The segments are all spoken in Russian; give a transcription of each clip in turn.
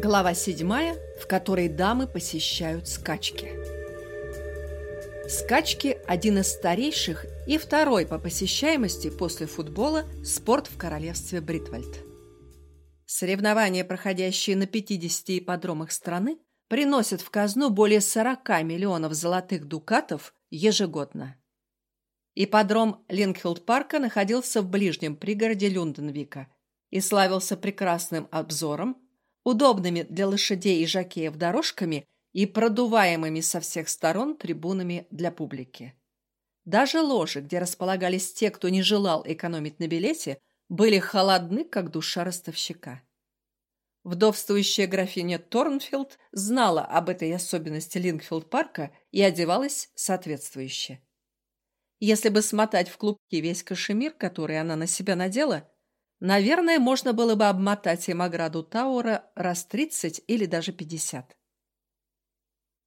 Глава седьмая, в которой дамы посещают скачки. Скачки – один из старейших и второй по посещаемости после футбола спорт в королевстве Бритвальд. Соревнования, проходящие на 50 ипподромах страны, приносят в казну более 40 миллионов золотых дукатов ежегодно. Ипподром Линкфилд-парка находился в ближнем пригороде Люнденвика и славился прекрасным обзором, удобными для лошадей и жакеев дорожками и продуваемыми со всех сторон трибунами для публики. Даже ложи, где располагались те, кто не желал экономить на билете, были холодны, как душа ростовщика. Вдовствующая графиня Торнфилд знала об этой особенности Линкфилд-парка и одевалась соответствующе. Если бы смотать в клубки весь кашемир, который она на себя надела, Наверное, можно было бы обмотать им ограду Тауэра раз тридцать или даже пятьдесят.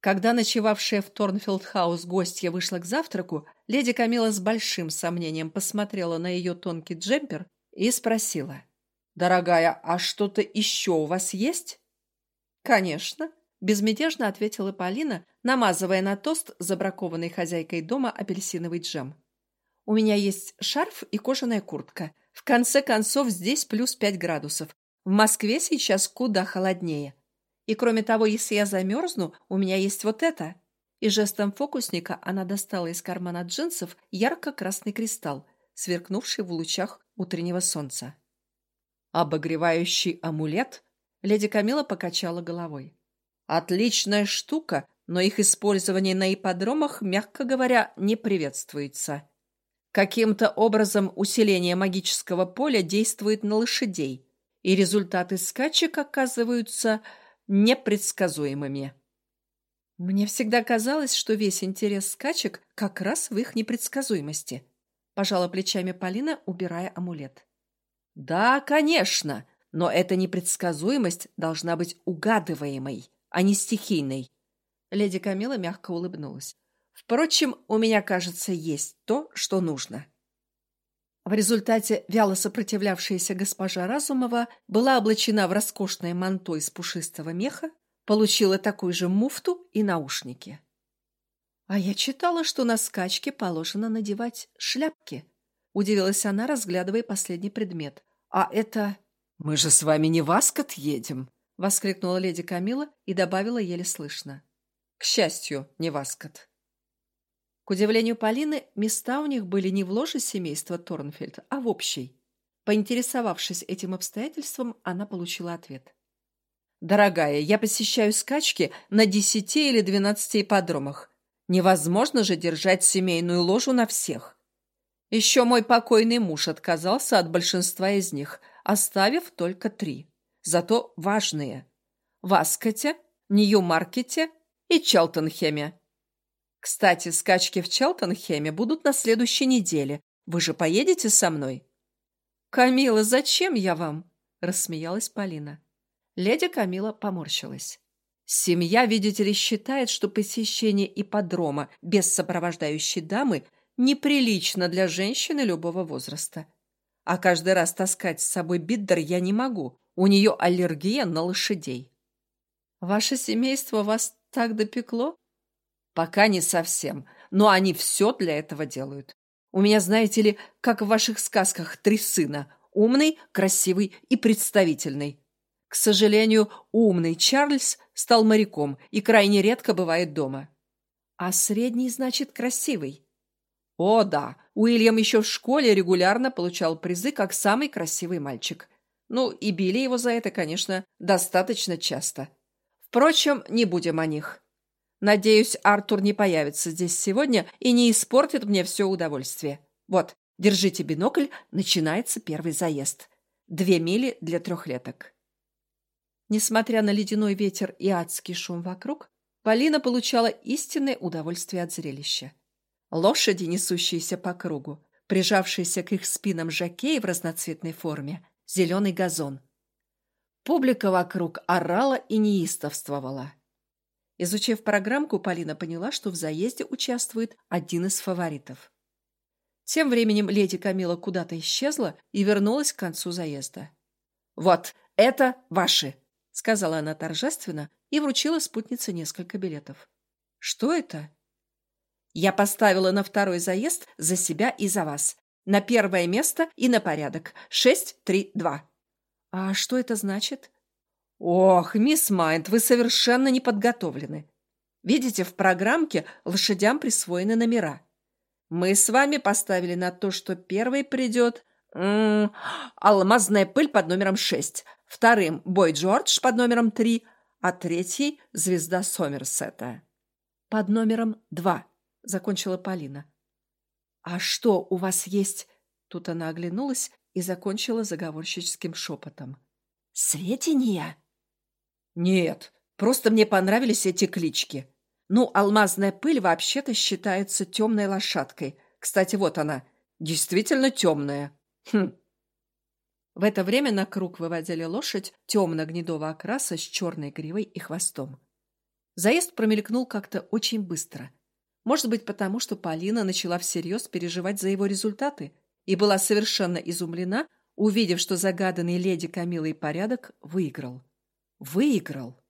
Когда ночевавшая в Торнфилд-хаус гостья вышла к завтраку, леди Камила с большим сомнением посмотрела на ее тонкий джемпер и спросила. «Дорогая, а что-то еще у вас есть?» «Конечно», – безмятежно ответила Полина, намазывая на тост забракованной хозяйкой дома апельсиновый джем. «У меня есть шарф и кожаная куртка. В конце концов, здесь плюс пять градусов. В Москве сейчас куда холоднее. И кроме того, если я замерзну, у меня есть вот это. И жестом фокусника она достала из кармана джинсов ярко-красный кристалл, сверкнувший в лучах утреннего солнца. «Обогревающий амулет?» Леди Камила покачала головой. «Отличная штука, но их использование на ипподромах, мягко говоря, не приветствуется. Каким-то образом усиление магического поля действует на лошадей, и результаты скачек оказываются непредсказуемыми. Мне всегда казалось, что весь интерес скачек как раз в их непредсказуемости. Пожала плечами Полина, убирая амулет. Да, конечно, но эта непредсказуемость должна быть угадываемой, а не стихийной. Леди Камила мягко улыбнулась. Впрочем, у меня, кажется, есть то, что нужно. В результате вяло сопротивлявшаяся госпожа Разумова была облачена в роскошное манто из пушистого меха, получила такую же муфту и наушники. «А я читала, что на скачке положено надевать шляпки», — удивилась она, разглядывая последний предмет. «А это...» «Мы же с вами не в Аскот едем!» — воскликнула леди Камила и добавила еле слышно. «К счастью, не в Аскот». К удивлению Полины, места у них были не в ложе семейства Торнфельд, а в общей. Поинтересовавшись этим обстоятельством, она получила ответ. «Дорогая, я посещаю скачки на десяти или двенадцати ипподромах. Невозможно же держать семейную ложу на всех. Еще мой покойный муж отказался от большинства из них, оставив только три. Зато важные. В Аскоте, Нью-Маркете и Челтенхеме. Кстати, скачки в Челтенхеме будут на следующей неделе. Вы же поедете со мной? Камила, зачем я вам? Рассмеялась Полина. Леди Камила поморщилась. Семья, видите ли, считает, что посещение ипподрома без сопровождающей дамы неприлично для женщины любого возраста. А каждый раз таскать с собой биддер я не могу. У нее аллергия на лошадей. Ваше семейство вас так допекло? Пока не совсем, но они все для этого делают. У меня, знаете ли, как в ваших сказках, три сына. Умный, красивый и представительный. К сожалению, умный Чарльз стал моряком и крайне редко бывает дома. А средний, значит, красивый. О, да, Уильям еще в школе регулярно получал призы как самый красивый мальчик. Ну, и били его за это, конечно, достаточно часто. Впрочем, не будем о них. Надеюсь, Артур не появится здесь сегодня и не испортит мне все удовольствие. Вот, держите бинокль, начинается первый заезд. Две мили для трехлеток. Несмотря на ледяной ветер и адский шум вокруг, Полина получала истинное удовольствие от зрелища. Лошади, несущиеся по кругу, прижавшиеся к их спинам жакеи в разноцветной форме, зеленый газон. Публика вокруг орала и неистовствовала. Изучив программку, Полина поняла, что в заезде участвует один из фаворитов. Тем временем леди Камила куда-то исчезла и вернулась к концу заезда. «Вот, это ваши!» — сказала она торжественно и вручила спутнице несколько билетов. «Что это?» «Я поставила на второй заезд за себя и за вас. На первое место и на порядок. Шесть, три, два». «А что это значит?» «Ох, мисс Майнд, вы совершенно не подготовлены. Видите, в программке лошадям присвоены номера. Мы с вами поставили на то, что первый придет м -м, алмазная пыль под номером шесть, вторым — Бой Джордж под номером три, а третий — звезда Сомерсета. «Под номером два», — закончила Полина. «А что у вас есть?» Тут она оглянулась и закончила заговорщическим шепотом. «Сведения?» «Нет, просто мне понравились эти клички. Ну, алмазная пыль вообще-то считается темной лошадкой. Кстати, вот она, действительно темная. Хм, в это время на круг выводили лошадь темно-гнедого окраса с черной гривой и хвостом. Заезд промелькнул как-то очень быстро. Может быть, потому что Полина начала всерьез переживать за его результаты и была совершенно изумлена, увидев, что загаданный леди Камилой порядок выиграл. Выиграл!